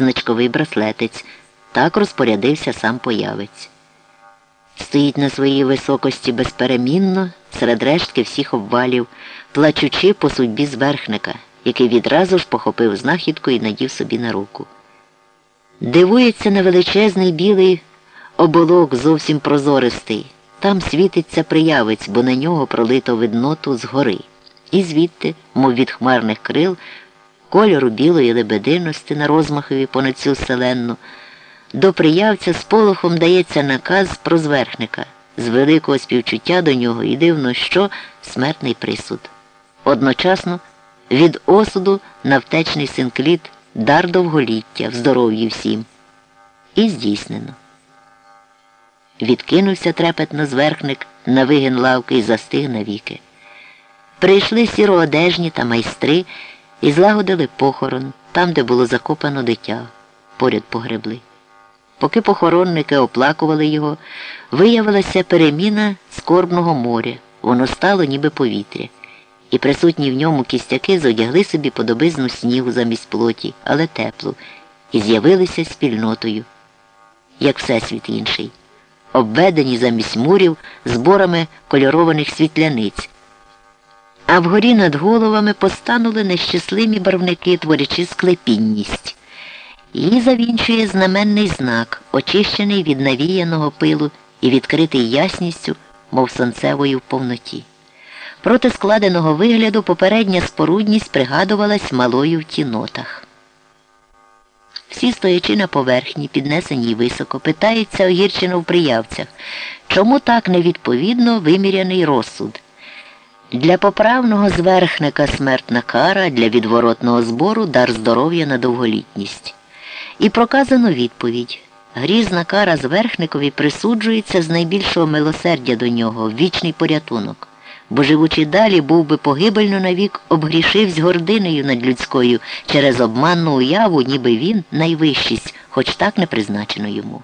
значковий браслетець. Так розпорядився сам появець. Стоїть на своїй високості безперемінно, серед рештки всіх обвалів, плачучи по судьбі зверхника, який відразу ж похопив знахідку і надів собі на руку. Дивується на величезний білий оболок зовсім прозористий. Там світиться приявець, бо на нього пролито видноту згори. І звідти, мов від хмарних крил, кольору білої лебединості на розмахові понад цю селенну, до приявця з полохом дається наказ про зверхника, з великого співчуття до нього і дивно, що смертний присуд. Одночасно від осуду на втечний синкліт дар довголіття в здоров'ї всім. І здійснено. Відкинувся трепетно зверхник на вигін лавки і застиг навіки. Прийшли сіроодежні та майстри і злагодили похорон там, де було закопано дитя, поряд погребли. Поки похоронники оплакували його, виявилася переміна скорбного моря, воно стало ніби повітря, і присутні в ньому кістяки зодягли собі подобизну снігу замість плоті, але теплу, і з'явилися спільнотою, як всесвіт інший, обведені замість мурів зборами кольорованих світляниць. А вгорі над головами постанули нещасливі барвники, творячи склепінність. Її завінчує знаменний знак, очищений від навіяного пилу і відкритий ясністю, мов сонцевою в повноті. Проти складеного вигляду попередня спорудність пригадувалась малою в тінотах. Всі стоячи на поверхні, піднесені високо, питаються огірчено в приявцях, чому так невідповідно виміряний розсуд. Для поправного зверхника смертна кара, для відворотного збору дар здоров'я на довголітність. І проказано відповідь. Грізна кара зверхникові присуджується з найбільшого милосердя до нього, вічний порятунок. Бо, живучи далі, був би погибельно навік обгрішивсь гординею над людською через обманну уяву, ніби він найвищість, хоч так не призначено йому.